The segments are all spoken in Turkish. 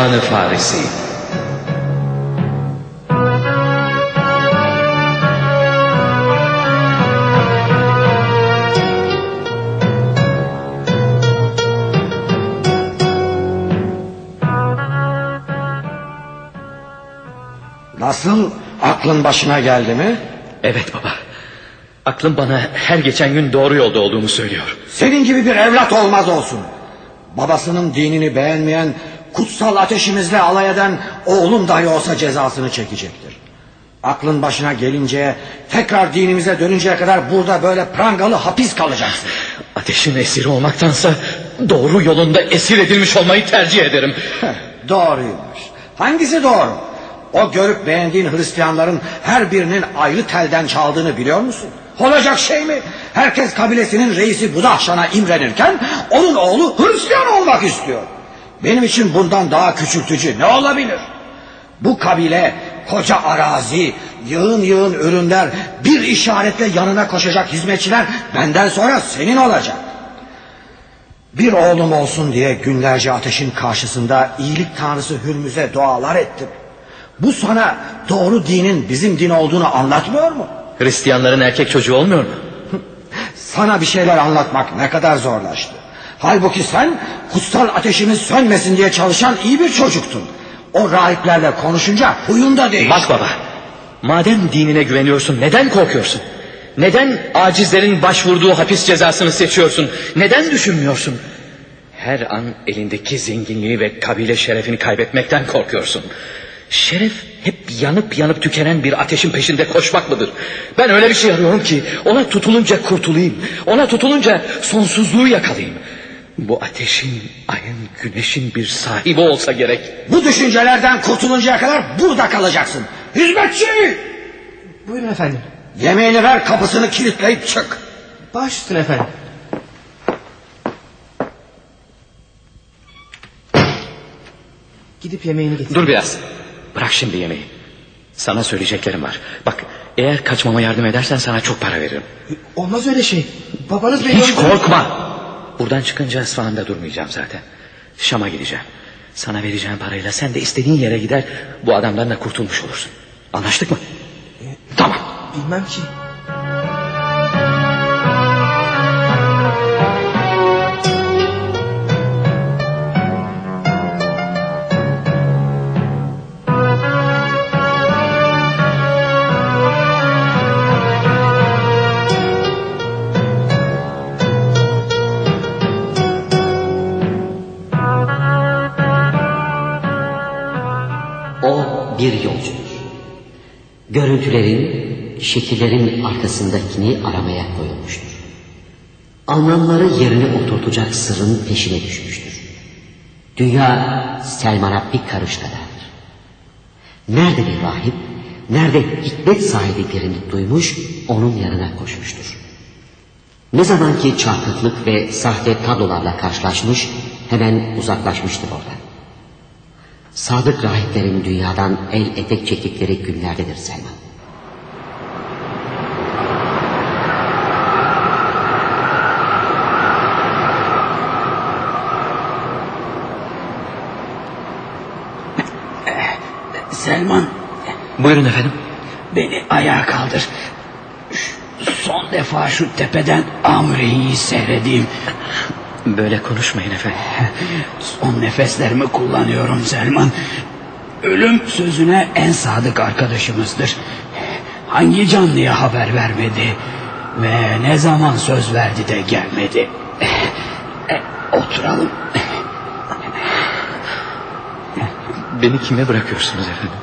Osmanlı Farisi. Nasıl aklın başına geldi mi? Evet baba. Aklım bana her geçen gün doğru yolda olduğumu söylüyor. Senin gibi bir evlat olmaz olsun. Babasının dinini beğenmeyen, kutsal ateşimizle alay eden oğlum dahi olsa cezasını çekecektir. Aklın başına gelince tekrar dinimize dönünceye kadar burada böyle prangalı hapis kalacaksın. Ateşin esiri olmaktansa doğru yolunda esir edilmiş olmayı tercih ederim. Doğruymuş. Hangisi doğru? O görüp beğendiğin Hristiyanların her birinin ayrı telden çaldığını biliyor musun? Olacak şey mi? Herkes kabilesinin reisi Budahşan'a imrenirken onun oğlu Hristiyan olmak istiyor. Benim için bundan daha küçültücü ne olabilir? Bu kabile koca arazi, yığın yığın ürünler, bir işaretle yanına koşacak hizmetçiler benden sonra senin olacak. Bir oğlum olsun diye günlerce ateşin karşısında iyilik tanrısı Hürmüz'e dualar ettim. Bu sana doğru dinin bizim din olduğunu anlatmıyor mu? Hristiyanların erkek çocuğu olmuyor mu? Sana bir şeyler anlatmak ne kadar zorlaştı. Halbuki sen kutsal ateşimiz sönmesin diye çalışan iyi bir çocuktun. O rahiplerle konuşunca huyun da değişti. Bak baba, madem dinine güveniyorsun neden korkuyorsun? Neden acizlerin başvurduğu hapis cezasını seçiyorsun? Neden düşünmüyorsun? Her an elindeki zenginliği ve kabile şerefini kaybetmekten korkuyorsun. Şeref hep yanıp yanıp tükenen bir ateşin peşinde koşmak mıdır? Ben öyle bir şey arıyorum ki ona tutulunca kurtulayım. Ona tutulunca sonsuzluğu yakalayayım. Bu ateşin, ayın, güneşin bir sahibi olsa gerek. Bu düşüncelerden kurtuluncaya kadar burada kalacaksın. Hizmetçi! Buyurun efendim. Yemeğini ver kapısını kilitleyip çık. Baş üstüne efendim. Gidip yemeğini getir. Dur biraz. Bırak şimdi yemeği. Sana söyleyeceklerim var. Bak eğer kaçmama yardım edersen sana çok para veririm. Olmaz öyle şey. Babanız beni... Hiç korkma. Buradan çıkınca İsfahan'da durmayacağım zaten. Şam'a gideceğim. Sana vereceğim parayla sen de istediğin yere gider... ...bu adamdan da kurtulmuş olursun. Anlaştık mı? Tamam. Bilmem ki. Görüntülerin, şekillerin arkasındakini aramaya koyulmuştur. Anlamları yerine oturtacak sırrın peşine düşmüştür. Dünya Selman'a bir karış kadardır. Nerede bir rahip, nerede hikmet sahibi birini duymuş, onun yanına koşmuştur. Ne zaman ki çarpıklık ve sahte tablolarla karşılaşmış, hemen uzaklaşmıştır oradan. Sadık rahiplerin dünyadan el etek çektikleri günlerdedir Selman. Selman Buyurun efendim. beni ayağa kaldır. Şu- Son defa şu tepeden Amre'yi seyredeyim. Böyle konuşmayın efendim. Son nefeslerimi kullanıyorum Selman. Ölüm sözüne en sadık arkadaşımızdır. Hangi canlıya haber vermedi ve ne zaman söz verdi de gelmedi. E, Oturalım. Beni kime bırakıyorsunuz efendim?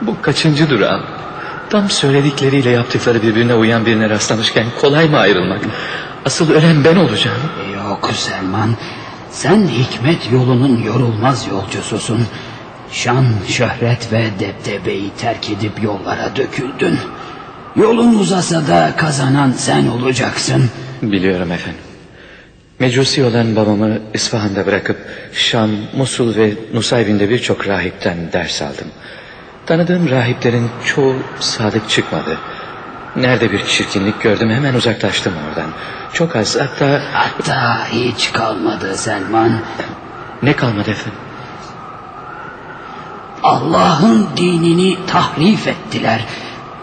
Bu kaçıncı durağım? Tam söyledikleriyle yaptıkları birbirine uyan birine rastlamışken kolay mı ayrılmak? Asıl ölen ben olacağım. Yok Selman. Sen hikmet yolunun yorulmaz yolcususun. Şan, şöhret ve deptebeyi terk edip yollara döküldün. Yolun uzasa da kazanan sen olacaksın. Biliyorum efendim. Mecusi olan babamı İsfahan'da bırakıp Şam, Musul ve Nusaybin'de birçok rahipten ders aldım. Tanıdığım rahiplerin çoğu sadık çıkmadı. Nerede bir çirkinlik gördüm hemen uzaklaştım oradan. Çok az hatta Hatta hiç kalmadı Selman. ne kalmadı efendim? Allah'ın dinini tahrif ettiler.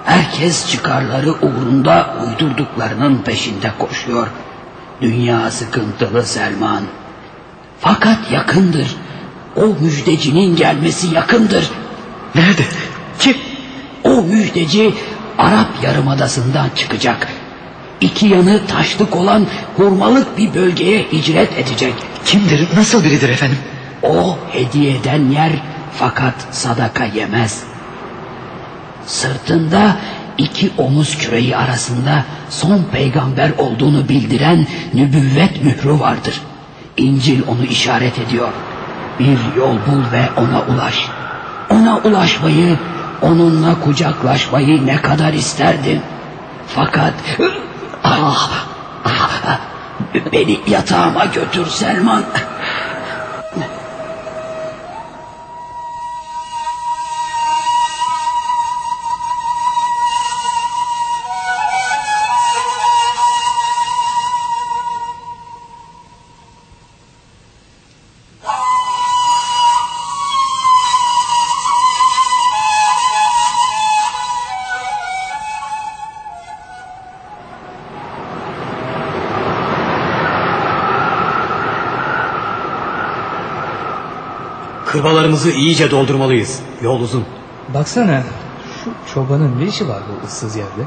Herkes çıkarları uğrunda uydurduklarının peşinde koşuyor. Dünya sıkıntılı Selman. Fakat yakındır. O müjdecinin gelmesi yakındır. Nerede? Kim? O müjdeci Arap Yarımadası'ndan çıkacak. İki yanı taşlık olan hurmalık bir bölgeye hicret edecek. Kimdir? Nasıl biridir efendim? O hediyeden yer fakat sadaka yemez. Sırtında iki omuz küreği arasında son peygamber olduğunu bildiren nübüvvet mührü vardır. İncil onu işaret ediyor. Bir yol bul ve ona ulaş. Ona ulaşmayı, onunla kucaklaşmayı ne kadar isterdim. Fakat ah, ah, beni yatağıma götür Selman. Kırbalarımızı iyice doldurmalıyız. Yol uzun. Baksana şu çobanın ne işi var bu ıssız yerde?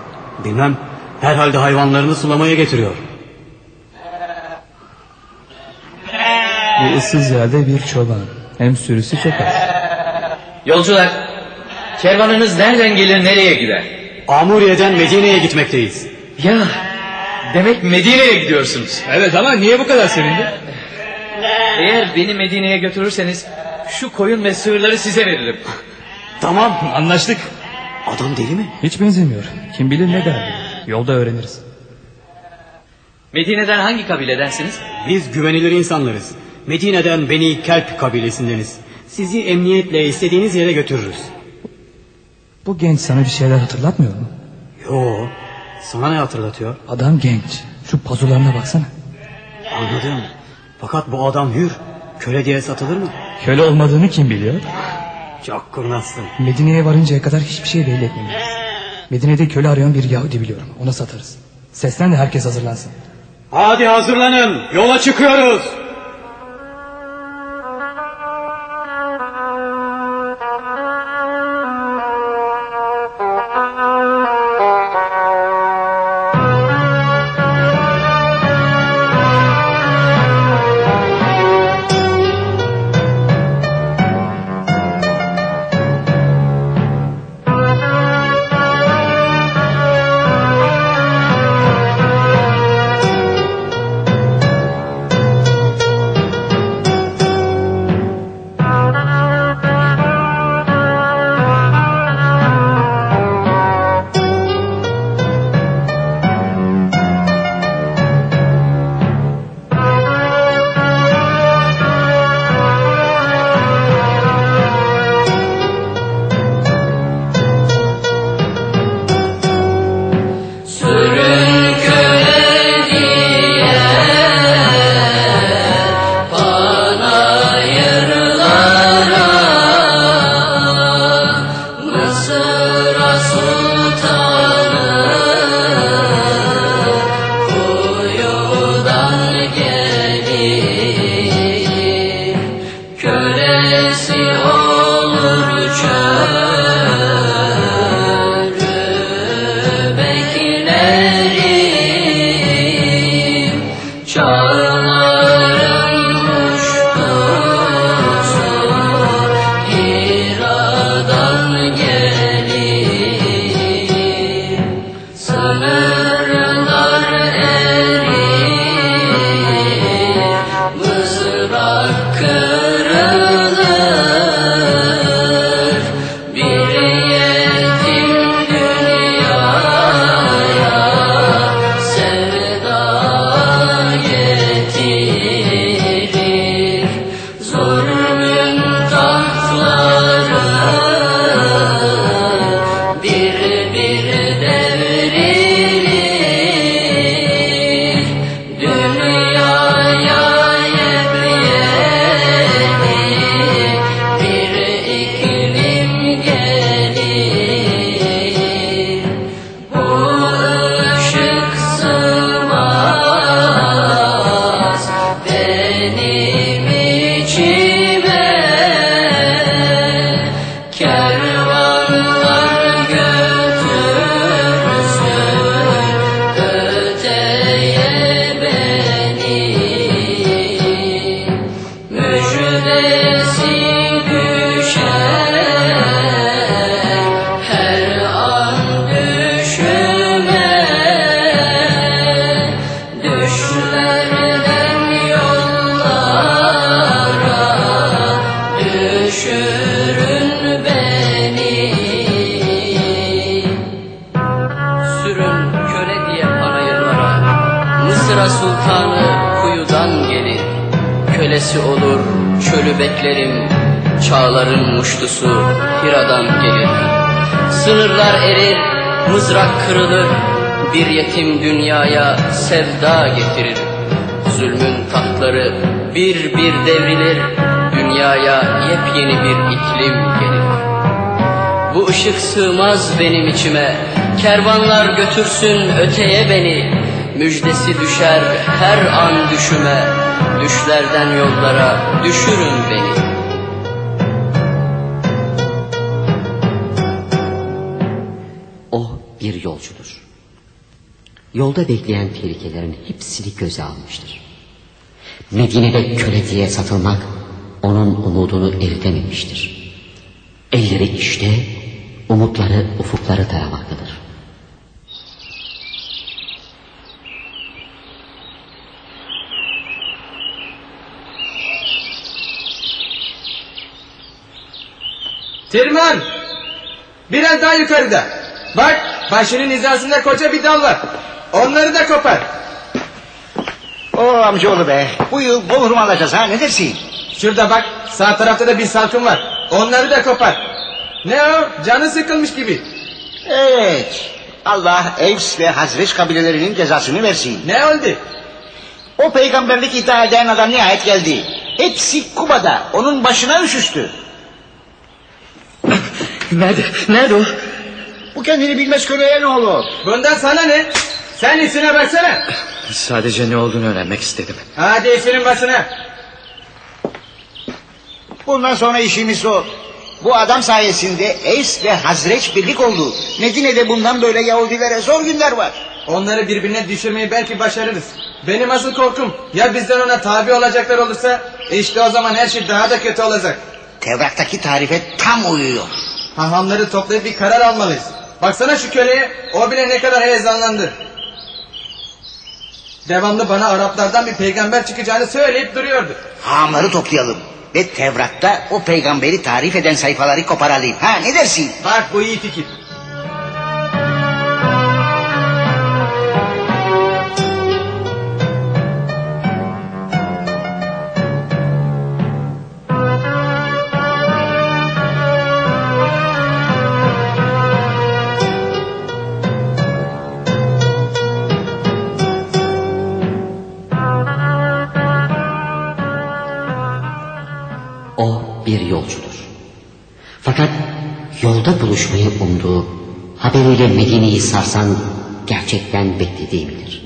Bilmem. Herhalde hayvanlarını sulamaya getiriyor. Bu ıssız yerde bir çoban. Hem sürüsü çok az. Yolcular, kervanınız nereden gelir nereye gider? Amuriye'den Medine'ye gitmekteyiz. Ya, demek Medine'ye gidiyorsunuz. Evet ama niye bu kadar sevindin? Eğer beni Medine'ye götürürseniz şu koyun ve sığırları size veririm. Tamam. Anlaştık. Adam deli mi? Hiç benzemiyor. Kim bilir ne derdi. Yolda öğreniriz. Medine'den hangi kabiledensiniz? Biz güvenilir insanlarız. Medine'den Beni Kelp kabilesindeniz. Sizi emniyetle istediğiniz yere götürürüz. Bu genç sana bir şeyler hatırlatmıyor mu? Yo. Sana ne hatırlatıyor? Adam genç. Şu pazularına baksana. Anladım. Fakat bu adam hür. Köle diye satılır mı? Köle olmadığını kim biliyor? Çok kurnazsın. Medine'ye varıncaya kadar hiçbir şey belli etmemeliyiz. Medine'de köle arayan bir Yahudi biliyorum. Ona satarız. Seslen de herkes hazırlansın. Hadi hazırlanın. Yola çıkıyoruz. Kölesi olur? Çölü beklerim Çağların muştusu Hira'dan gelir. Sınırlar erir, mızrak kırılır Bir yetim dünyaya sevda getirir. Zulmün tahtları bir bir devrilir Dünyaya yepyeni bir iklim gelir. Bu ışık sığmaz benim içime Kervanlar götürsün öteye beni. Müjdesi düşer her an düşüme Düşlerden yollara düşürün beni O bir yolcudur. Yolda bekleyen tehlikelerin hepsini göze almıştır. Medine'de köle diye satılmak onun umudunu eritememiştir. Elleri işte, umutları ufukları taramaktadır. Tirman! Biraz daha yukarıda. Bak başının hizasında koca bir dal var. Onları da kopar. O amcaoğlu be. Bu yıl bol hurma alacağız ha ne dersin? Şurada bak sağ tarafta da bir salkım var. Onları da kopar. Ne o? Canı sıkılmış gibi. Evet. Allah Evs ve Hazreç kabilelerinin cezasını versin. Ne oldu? O peygamberlik iddia eden adam nihayet geldi. Hepsi Kuba'da. Onun başına üşüştü. Nerede? Nerede o? Bu kendini bilmez köleye ne olur? Bundan sana ne? Sen işine baksana. Sadece ne olduğunu öğrenmek istedim. Hadi işinin başına. Bundan sonra işimiz zor. Bu adam sayesinde Evs ve Hazreç birlik oldu. Medine'de bundan böyle Yahudilere zor günler var. Onları birbirine düşürmeyi belki başarırız. Benim asıl korkum ya bizden ona tabi olacaklar olursa işte o zaman her şey daha da kötü olacak. Tevrat'taki tarife tam uyuyor. Hahamları toplayıp bir karar almalıyız. Baksana şu köleye o bile ne kadar heyecanlandı. Devamlı bana Araplardan bir peygamber çıkacağını söyleyip duruyordu. Hamları toplayalım. Ve Tevrat'ta o peygamberi tarif eden sayfaları koparalım. Ha ne dersin? Bak bu iyi fikir. Yolda buluşmayı umduğu, haberiyle Medine'yi sarsan gerçekten beklediği midir?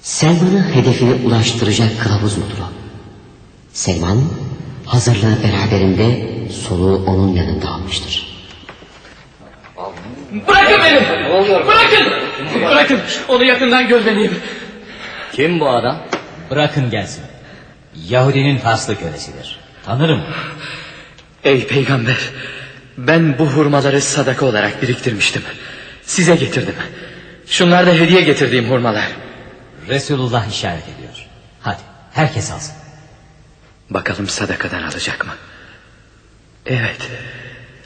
Selman'ı hedefine ulaştıracak kılavuz mudur o? Selman hazırlığı beraberinde soluğu onun yanında almıştır. Bırakın beni! Bırakın! Bırakın! Onu yakından gözlemeyeyim. Kim bu adam? Bırakın gelsin. Yahudinin faslı kölesidir. Tanırım. Ey peygamber! Ben bu hurmaları sadaka olarak biriktirmiştim. Size getirdim. Şunlar da hediye getirdiğim hurmalar. Resulullah işaret ediyor. Hadi herkes alsın. Bakalım sadakadan alacak mı? Evet.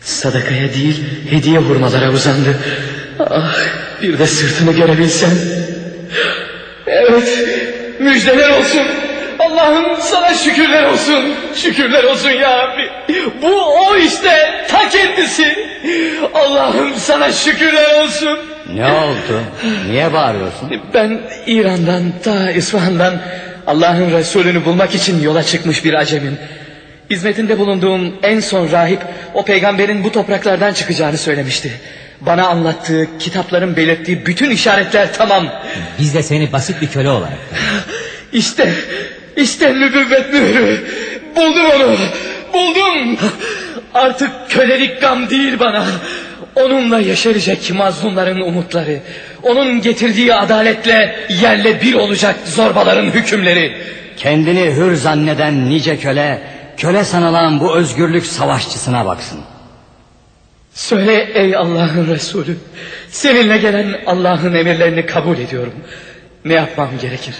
Sadakaya değil hediye hurmalara uzandı. Ah, bir de sırtını görebilsen. Evet. Müjdeler olsun. Allah'ım sana şükürler olsun. Şükürler olsun ya Rabbi. Bu o işte ta kendisi. Allah'ım sana şükürler olsun. Ne oldu? Niye bağırıyorsun? Ben İran'dan ta İsfahan'dan Allah'ın Resulünü bulmak için yola çıkmış bir acemim. Hizmetinde bulunduğum en son rahip o peygamberin bu topraklardan çıkacağını söylemişti. Bana anlattığı, kitapların belirttiği bütün işaretler tamam. Biz de seni basit bir köle olarak. İşte, işte nübüvvet mührü. Buldum onu, buldum. Artık kölelik gam değil bana. Onunla yeşerecek mazlumların umutları. Onun getirdiği adaletle yerle bir olacak zorbaların hükümleri. Kendini hür zanneden nice köle, köle sanılan bu özgürlük savaşçısına baksın. Söyle ey Allah'ın Resulü. Seninle gelen Allah'ın emirlerini kabul ediyorum. Ne yapmam gerekir?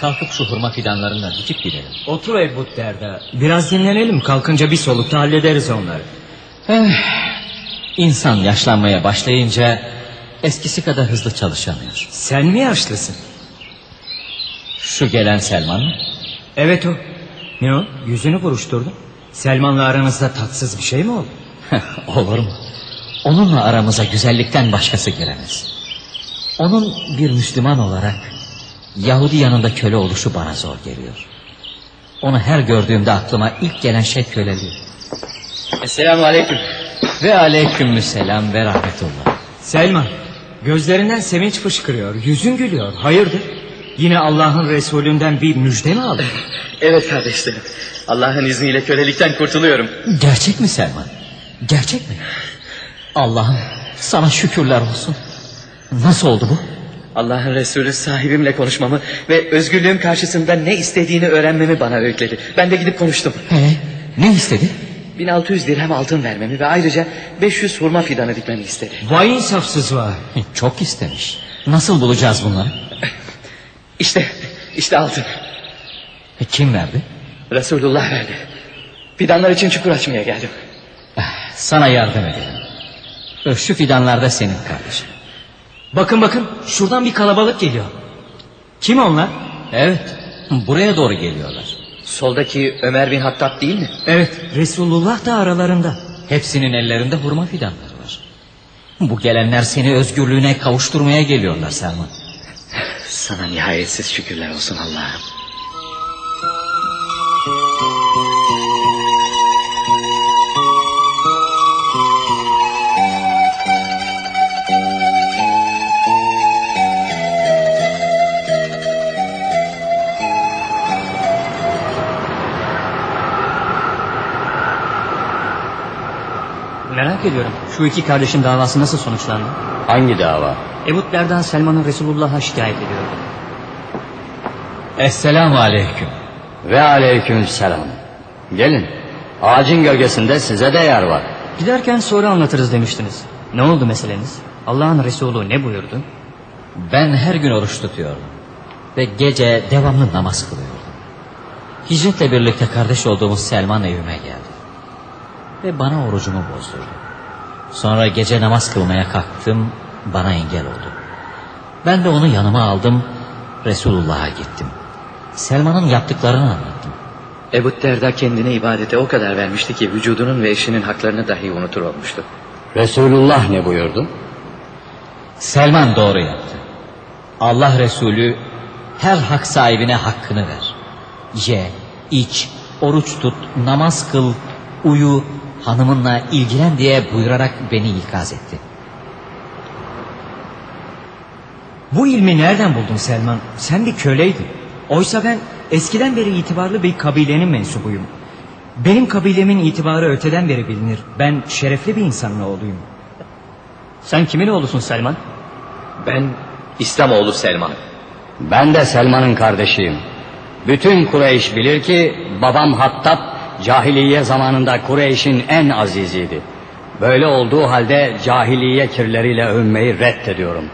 Kalkıp şu hurma fidanlarından dikip gidelim. Otur Ebu Derda. Biraz dinlenelim. Kalkınca bir solukta hallederiz onları. Eh, İnsan yaşlanmaya başlayınca eskisi kadar hızlı çalışamıyor. Sen mi yaşlısın? Şu gelen Selman mı? Evet o. Ne o? Yüzünü buruşturdun. Selman'la aranızda tatsız bir şey mi oldu? Olur mu? Onunla aramıza güzellikten başkası giremez. Onun bir Müslüman olarak Yahudi yanında köle oluşu bana zor geliyor. Onu her gördüğümde aklıma ilk gelen şey köleliği. Esselamu aleyküm. Ve aleykümselam ve rahmetullah. Selman, gözlerinden sevinç fışkırıyor. Yüzün gülüyor. Hayırdır? Yine Allah'ın Resulünden bir müjde mi aldın? Evet kardeşlerim. Allah'ın izniyle kölelikten kurtuluyorum. Gerçek mi Selman? Gerçek mi? Allah'ım sana şükürler olsun. Nasıl oldu bu? Allah'ın Resulü sahibimle konuşmamı ve özgürlüğüm karşısında ne istediğini öğrenmemi bana öğütledi. Ben de gidip konuştum. He, ne istedi? 1600 dirhem altın vermemi ve ayrıca 500 hurma fidanı dikmemi istedi. Vay insafsız var. Çok istemiş. Nasıl bulacağız bunları? İşte, işte altın. E, kim verdi? Resulullah verdi. Fidanlar için çukur açmaya geldim. Sana yardım edelim. Şu fidanlar da senin kardeşim. Bakın bakın şuradan bir kalabalık geliyor. Kim onlar? Evet, buraya doğru geliyorlar. Soldaki Ömer bin Hattab değil mi? Evet Resulullah da aralarında. Hepsinin ellerinde hurma fidanları var. Bu gelenler seni özgürlüğüne kavuşturmaya geliyorlar Selman. Sana nihayetsiz şükürler olsun Allah'ım. Merak ediyorum. Şu iki kardeşin davası nasıl sonuçlandı? Hangi dava? Ebu Derda Selman'ın Resulullah'a şikayet ediyordu. Esselamu aleyküm. Ve aleyküm selam. Gelin. Ağacın gölgesinde size de yer var. Giderken sonra anlatırız demiştiniz. Ne oldu meseleniz? Allah'ın Resulü ne buyurdu? Ben her gün oruç tutuyordum. Ve gece devamlı namaz kılıyordum. Hicretle birlikte kardeş olduğumuz Selman evime geldi. Ve bana orucumu bozdurdu. Sonra gece namaz kılmaya kalktım, bana engel oldu. Ben de onu yanıma aldım, Resulullah'a gittim. Selman'ın yaptıklarını anlattım. Ebu Derda kendine ibadete o kadar vermişti ki vücudunun ve eşinin haklarını dahi unutur olmuştu. Resulullah ne buyurdu? Selman doğru yaptı. Allah Resulü her hak sahibine hakkını ver. Ye, iç, oruç tut, namaz kıl, uyu, hanımınla ilgilen diye buyurarak beni ikaz etti. Bu ilmi nereden buldun Selman? Sen bir köleydin. Oysa ben eskiden beri itibarlı bir kabilenin mensubuyum. Benim kabilemin itibarı öteden beri bilinir. Ben şerefli bir insanın oğluyum. Sen kimin oğlusun Selman? Ben İslamoğlu Selman. Ben de Selman'ın kardeşiyim. Bütün Kureyş bilir ki babam Hattab cahiliye zamanında Kureyş'in en aziziydi. Böyle olduğu halde cahiliye kirleriyle övünmeyi reddediyorum.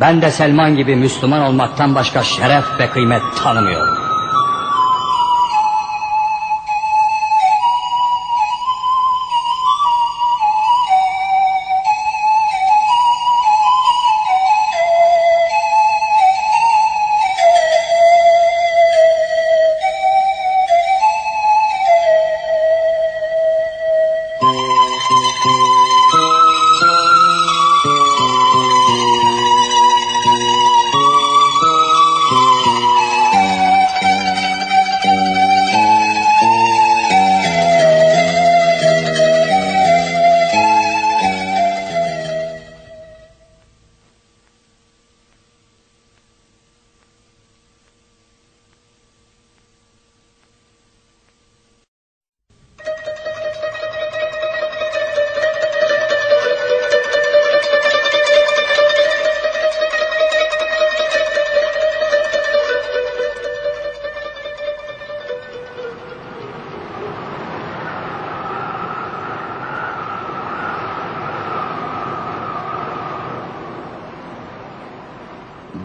Ben de Selman gibi Müslüman olmaktan başka şeref ve kıymet tanımıyorum.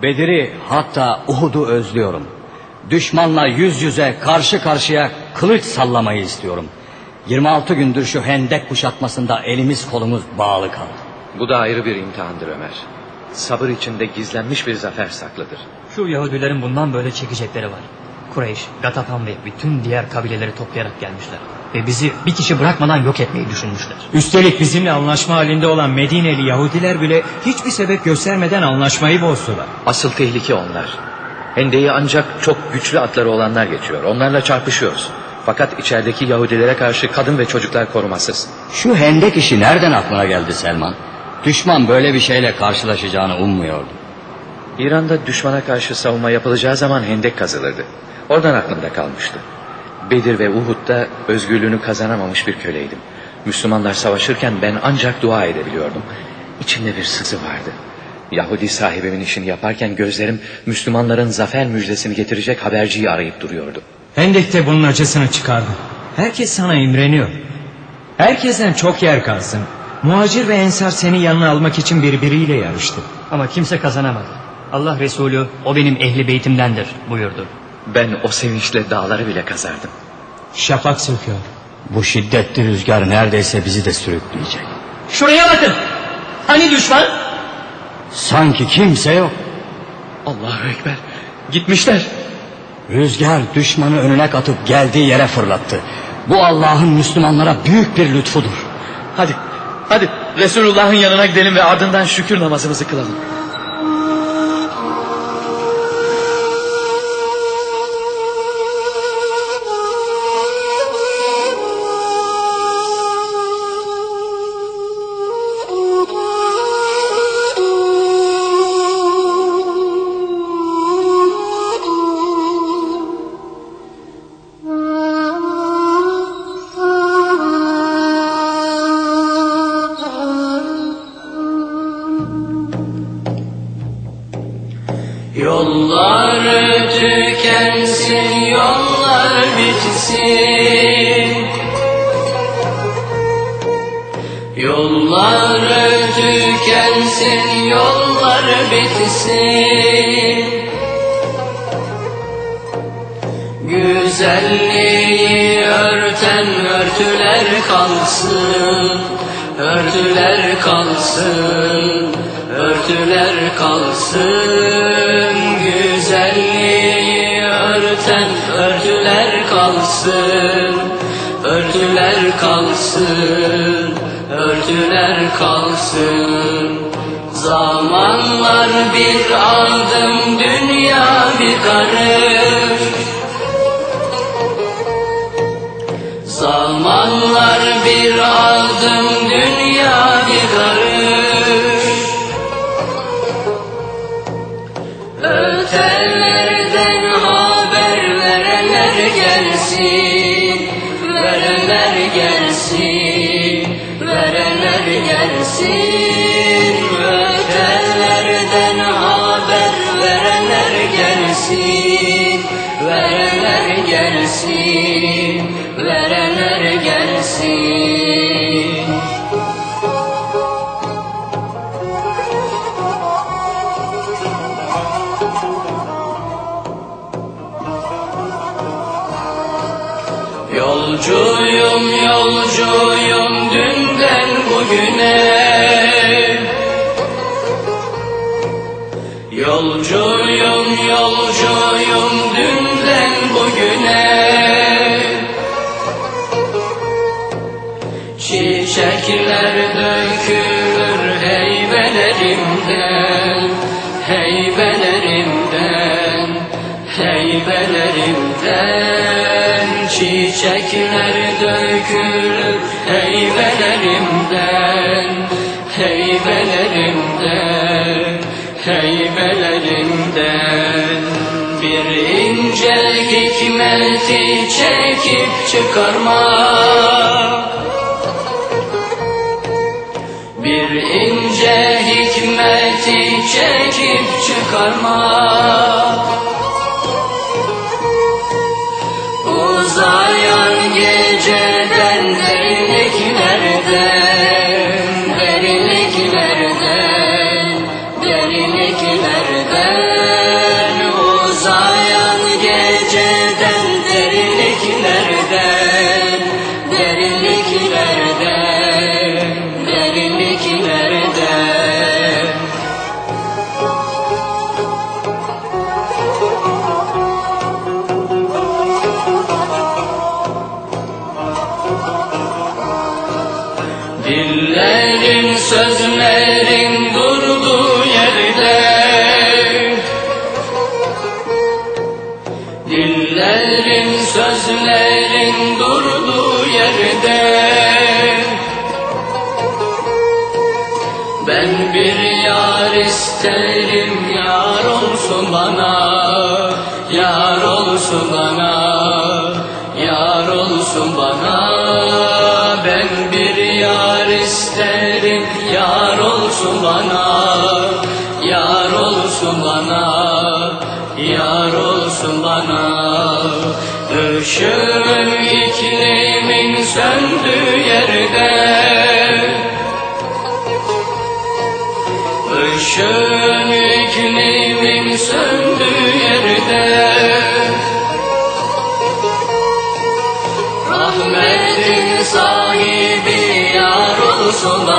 Bedir'i hatta Uhud'u özlüyorum. Düşmanla yüz yüze karşı karşıya kılıç sallamayı istiyorum. 26 gündür şu hendek kuşatmasında elimiz kolumuz bağlı kaldı. Bu da ayrı bir imtihandır Ömer. Sabır içinde gizlenmiş bir zafer saklıdır. Şu Yahudilerin bundan böyle çekecekleri var. Kureyş, Gatafan ve bütün diğer kabileleri toplayarak gelmişler. Ve bizi bir kişi bırakmadan yok etmeyi düşünmüşler. Üstelik bizimle anlaşma halinde olan Medineli Yahudiler bile hiçbir sebep göstermeden anlaşmayı bozdular. Asıl tehlike onlar. Hendeyi ancak çok güçlü atları olanlar geçiyor. Onlarla çarpışıyoruz. Fakat içerideki Yahudilere karşı kadın ve çocuklar korumasız. Şu hendek işi nereden aklına geldi Selman? Düşman böyle bir şeyle karşılaşacağını ummuyordu. İran'da düşmana karşı savunma yapılacağı zaman hendek kazılırdı. Oradan aklımda kalmıştı. Bedir ve Uhud'da özgürlüğünü kazanamamış bir köleydim. Müslümanlar savaşırken ben ancak dua edebiliyordum. İçimde bir sızı vardı. Yahudi sahibimin işini yaparken gözlerim Müslümanların zafer müjdesini getirecek haberciyi arayıp duruyordu. Hendek'te bunun acısını çıkardı. Herkes sana imreniyor. Herkesten çok yer kalsın. Muhacir ve Ensar seni yanına almak için birbiriyle yarıştı. Ama kimse kazanamadı. Allah Resulü o benim ehli beytimdendir buyurdu. Ben o sevinçle dağları bile kazardım. Şafak söküyor. Bu şiddetli rüzgar neredeyse bizi de sürükleyecek. Şuraya bakın. Hani düşman? Sanki kimse yok. Allahu Ekber. Gitmişler. Rüzgar düşmanı önüne katıp geldiği yere fırlattı. Bu Allah'ın Müslümanlara büyük bir lütfudur. Hadi, hadi Resulullah'ın yanına gidelim ve ardından şükür namazımızı kılalım. Yollar bitsin. Güzelliği örten örtüler kalsın, örtüler kalsın, örtüler kalsın. Güzelliği örten örtüler kalsın, örtüler kalsın, örtüler kalsın. Zamanlar bir adım, dünya bir karış. Zamanlar bir adım, dünya bir karış. Gelsin, verenler gelsin. Yolcuyum yolcuyum dünden bugüne Yolcuyum Çiçekler dökülür heybelerimden Heybelerimden Heybelerimden. Bir ince hikmeti çekip çıkarmak bir ince hikmeti çekip çıkarmak bana Yar olsun bana. Işığın iklimin söndüğü yerde. Işığın iklimin söndüğü yerde. Rahmetin sahibi yar olsun bana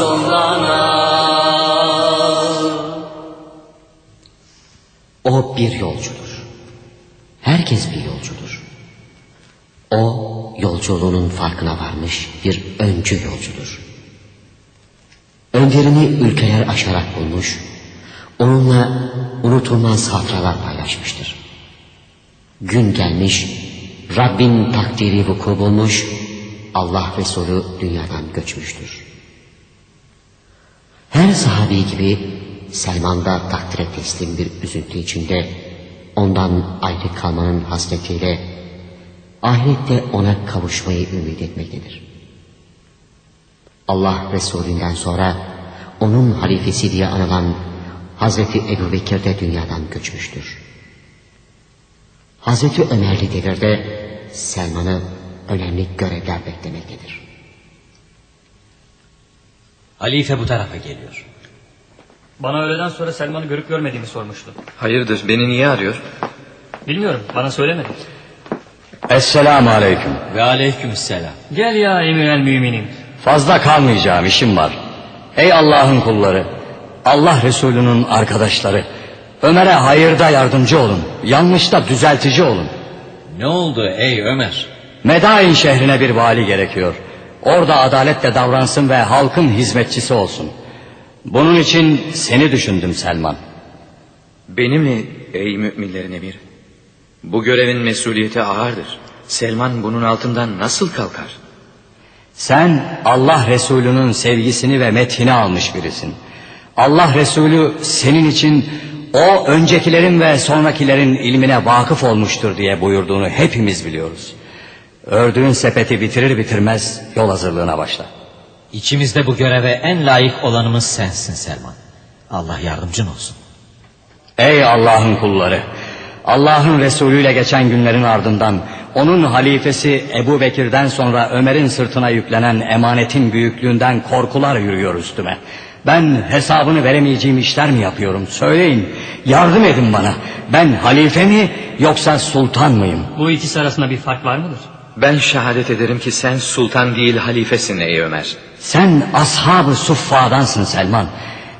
Bana O bir yolcudur. Herkes bir yolcudur. O yolculuğunun farkına varmış bir öncü yolcudur. Önderini ülkeler aşarak bulmuş, onunla unutulmaz hatıralar paylaşmıştır. Gün gelmiş, Rabbin takdiri vuku bulmuş, Allah Resulü dünyadan göçmüştür. Her sahabi gibi Selman da takdire teslim bir üzüntü içinde ondan ayrı kalmanın hasretiyle ahirette ona kavuşmayı ümit etmektedir. Allah Resulünden sonra onun halifesi diye anılan Hazreti Ebu Bekir de dünyadan göçmüştür. Hazreti Ömerli devirde Selman'ı önemli görevler beklemektedir. Halife bu tarafa geliyor. Bana öğleden sonra Selman'ı görüp görmediğimi sormuştu. Hayırdır beni niye arıyor? Bilmiyorum bana söylemedi. Esselamu aleyküm. Ve aleykümselam. Gel ya emir el müminin. Fazla kalmayacağım işim var. Ey Allah'ın kulları, Allah Resulü'nün arkadaşları, Ömer'e hayırda yardımcı olun, yanlışta düzeltici olun. Ne oldu ey Ömer? Medain şehrine bir vali gerekiyor. Orada adaletle davransın ve halkın hizmetçisi olsun. Bunun için seni düşündüm Selman. Beni mi ey müminlerin emiri? Bu görevin mesuliyeti ağırdır. Selman bunun altından nasıl kalkar? Sen Allah Resulü'nün sevgisini ve methini almış birisin. Allah Resulü senin için o öncekilerin ve sonrakilerin ilmine vakıf olmuştur diye buyurduğunu hepimiz biliyoruz. Ördüğün sepeti bitirir bitirmez yol hazırlığına başla. İçimizde bu göreve en layık olanımız sensin Selman. Allah yardımcın olsun. Ey Allah'ın kulları! Allah'ın Resulü ile geçen günlerin ardından onun halifesi Ebu Bekir'den sonra Ömer'in sırtına yüklenen emanetin büyüklüğünden korkular yürüyor üstüme. Ben hesabını veremeyeceğim işler mi yapıyorum? Söyleyin, yardım edin bana. Ben halife mi yoksa sultan mıyım? Bu ikisi arasında bir fark var mıdır? Ben şehadet ederim ki sen sultan değil halifesin ey Ömer. Sen ashab-ı suffadansın Selman.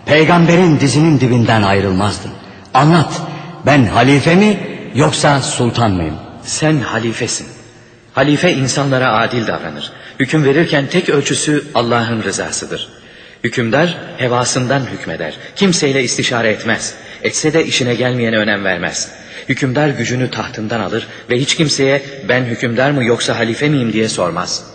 Peygamberin dizinin dibinden ayrılmazdın. Anlat, ben halife mi yoksa sultan mıyım? Sen halifesin. Halife insanlara adil davranır. Hüküm verirken tek ölçüsü Allah'ın rızasıdır. Hükümdar hevasından hükmeder. Kimseyle istişare etmez. Etse de işine gelmeyene önem vermez. Hükümdar gücünü tahtından alır ve hiç kimseye ben hükümdar mı yoksa halife miyim diye sormaz.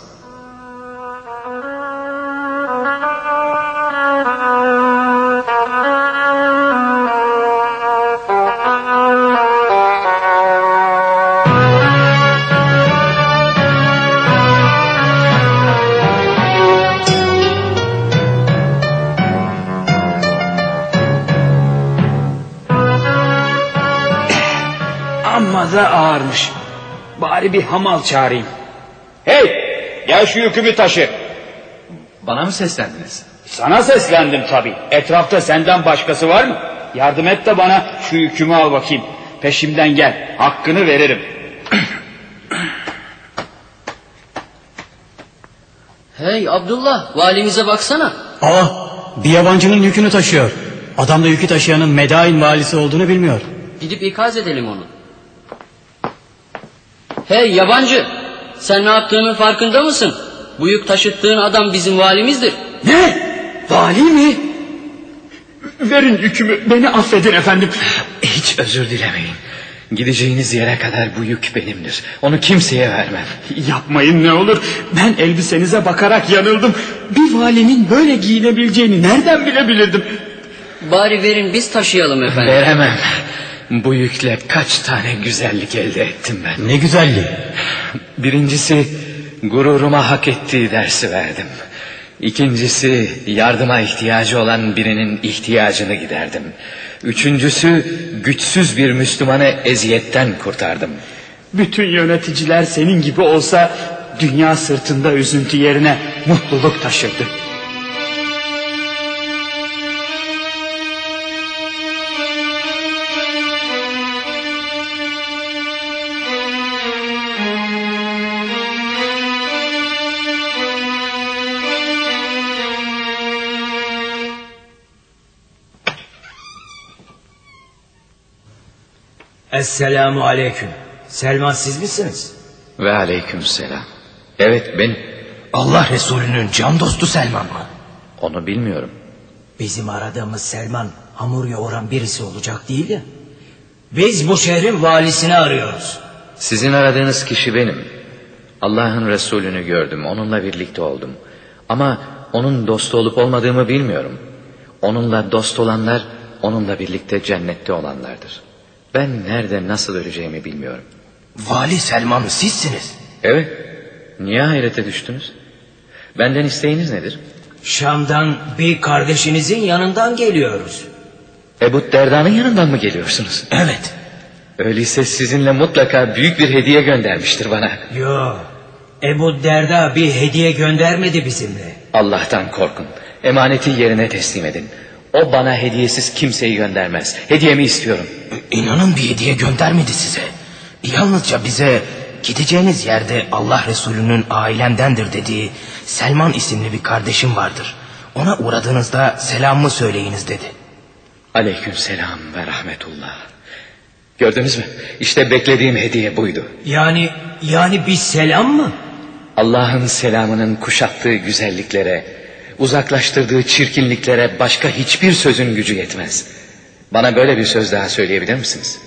Amma da ağırmış. Bari bir hamal çağırayım. Hey gel şu yükümü taşı. Bana mı seslendiniz? Sana seslendim tabii. Etrafta senden başkası var mı? Yardım et de bana şu yükümü al bakayım. Peşimden gel. Hakkını veririm. Hey Abdullah valimize baksana. Aa, bir yabancının yükünü taşıyor. Adam da yükü taşıyanın Medain valisi olduğunu bilmiyor. Gidip ikaz edelim onu. Hey yabancı sen ne yaptığının farkında mısın? Bu yük taşıttığın adam bizim valimizdir. Ne? Vali mi? Verin yükümü beni affedin efendim. Hiç özür dilemeyin. Gideceğiniz yere kadar bu yük benimdir. Onu kimseye vermem. Yapmayın ne olur. Ben elbisenize bakarak yanıldım. Bir valinin böyle giyinebileceğini nereden bilebilirdim? Bari verin biz taşıyalım efendim. Veremem. Bu yükle kaç tane güzellik elde ettim ben. Ne güzelliği. Birincisi gururuma hak ettiği dersi verdim. İkincisi yardıma ihtiyacı olan birinin ihtiyacını giderdim. Üçüncüsü güçsüz bir Müslümanı eziyetten kurtardım. Bütün yöneticiler senin gibi olsa dünya sırtında üzüntü yerine mutluluk taşırdı. Esselamu aleyküm. Selman siz misiniz? Ve aleyküm selam. Evet ben Allah Resulü'nün can dostu Selman mı? onu bilmiyorum. Bizim aradığımız Selman hamur yoğuran birisi olacak değil ya. Biz bu şehrin valisini arıyoruz. Sizin aradığınız kişi benim. Allah'ın Resulünü gördüm. Onunla birlikte oldum. Ama onun dostu olup olmadığımı bilmiyorum. Onunla dost olanlar onunla birlikte cennette olanlardır. Ben nerede nasıl öleceğimi bilmiyorum. Vali Selman sizsiniz. Evet. Niye hayrete düştünüz? Benden isteğiniz nedir? Şam'dan bir kardeşinizin yanından geliyoruz. Ebu Derda'nın yanından mı geliyorsunuz? Evet. Öyleyse sizinle mutlaka büyük bir hediye göndermiştir bana. Yo. Ebu Derda bir hediye göndermedi bizimle. Allah'tan korkun. Emaneti yerine teslim edin. O bana hediyesiz kimseyi göndermez. Hediyemi istiyorum. İnanın bir hediye göndermedi size. Yalnızca bize gideceğiniz yerde Allah Resulü'nün ailemdendir dediği Selman isimli bir kardeşim vardır. Ona uğradığınızda selamımı söyleyiniz dedi. Aleyküm selam ve rahmetullah. Gördünüz mü? İşte beklediğim hediye buydu. Yani yani bir selam mı? Allah'ın selamının kuşattığı güzelliklere, uzaklaştırdığı çirkinliklere başka hiçbir sözün gücü yetmez. Bana böyle bir söz daha söyleyebilir misiniz?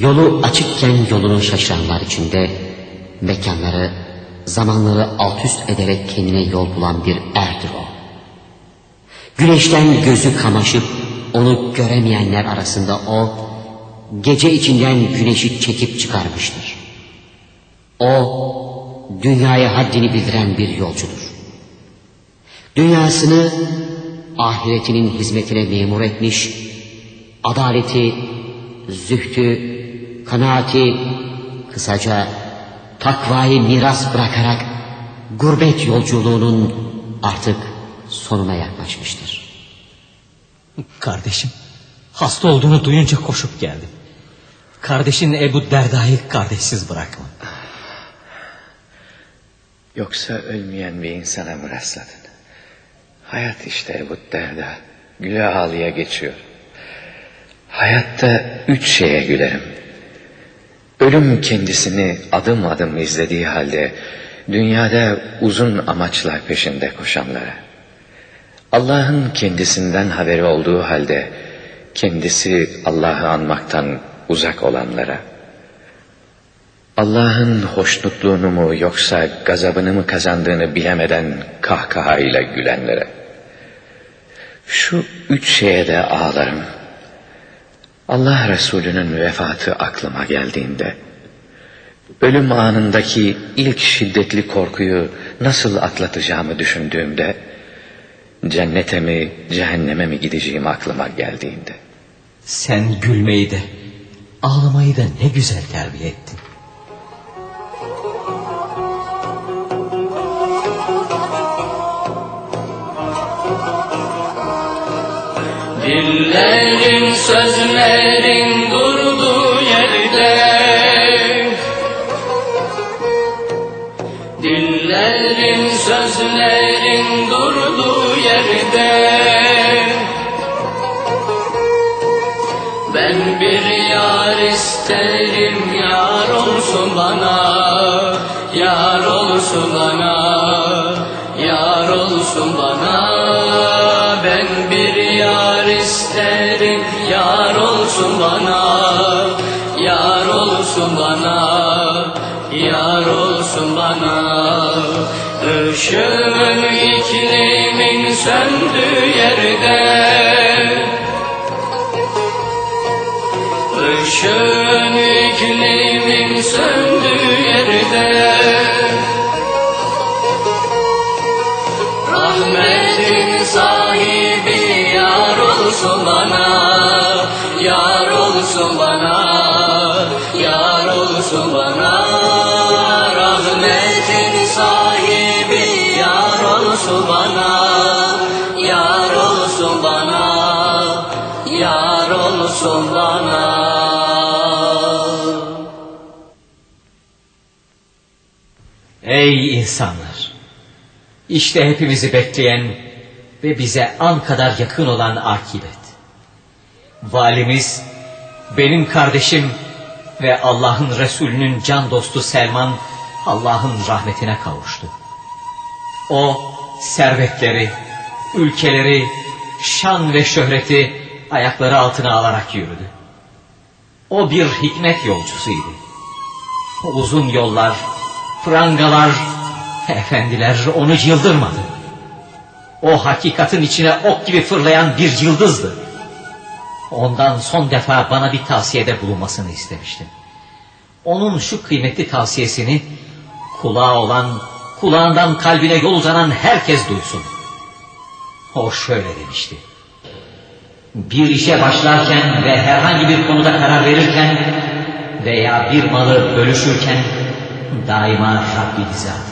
Yolu açıkken yolunu şaşıranlar içinde mekanları, zamanları alt üst ederek kendine yol bulan bir erdir o. Güneşten gözü kamaşıp onu göremeyenler arasında o, gece içinden güneşi çekip çıkarmıştır. O, dünyaya haddini bildiren bir yolcudur. Dünyasını ahiretinin hizmetine memur etmiş, adaleti, zühdü, kanaati, kısaca takvayı miras bırakarak gurbet yolculuğunun artık sonuna yaklaşmıştır. Kardeşim hasta olduğunu duyunca koşup geldim. Kardeşin Ebu Derda'yı kardeşsiz bırakma. Yoksa ölmeyen bir insana mı rastladın? Hayat işte bu derda. Güle ağlıya geçiyor. Hayatta üç şeye gülerim. Ölüm kendisini adım adım izlediği halde dünyada uzun amaçlar peşinde koşanlara. Allah'ın kendisinden haberi olduğu halde kendisi Allah'ı anmaktan uzak olanlara. Allah'ın hoşnutluğunu mu yoksa gazabını mı kazandığını bilemeden kahkahayla gülenlere. Şu üç şeye de ağlarım. Allah Resulü'nün vefatı aklıma geldiğinde, ölüm anındaki ilk şiddetli korkuyu nasıl atlatacağımı düşündüğümde, cennete mi cehenneme mi gideceğim aklıma geldiğinde. Sen gülmeyi de ağlamayı da ne güzel terbiye ettin. Dillerin sözlerin durduğu yerde. Dillerin sözlerin durduğu yerde. Ben bir yar isterim yar olsun bana. Yar olsun bana Yar olsun bana Yar olsun bana Yar olsun bana Yar olsun bana. Işığın iklimin söndüğü yerde. Işığın iklimin söndüğü yerde olsun bana Yar olsun bana Rahmetin sahibi yar olsun bana Yar olsun bana Yar olsun bana Ey insanlar! İşte hepimizi bekleyen ve bize an kadar yakın olan akibet. Valimiz, benim kardeşim ve Allah'ın Resulü'nün can dostu Selman Allah'ın rahmetine kavuştu. O servetleri, ülkeleri, şan ve şöhreti ayakları altına alarak yürüdü. O bir hikmet yolcusuydu. O uzun yollar, prangalar, efendiler onu yıldırmadı. O hakikatin içine ok gibi fırlayan bir yıldızdı. Ondan son defa bana bir tavsiyede bulunmasını istemiştim. Onun şu kıymetli tavsiyesini kulağı olan, kulağından kalbine yol uzanan herkes duysun. O şöyle demişti. Bir işe başlarken ve herhangi bir konuda karar verirken veya bir malı bölüşürken daima Rabbinize.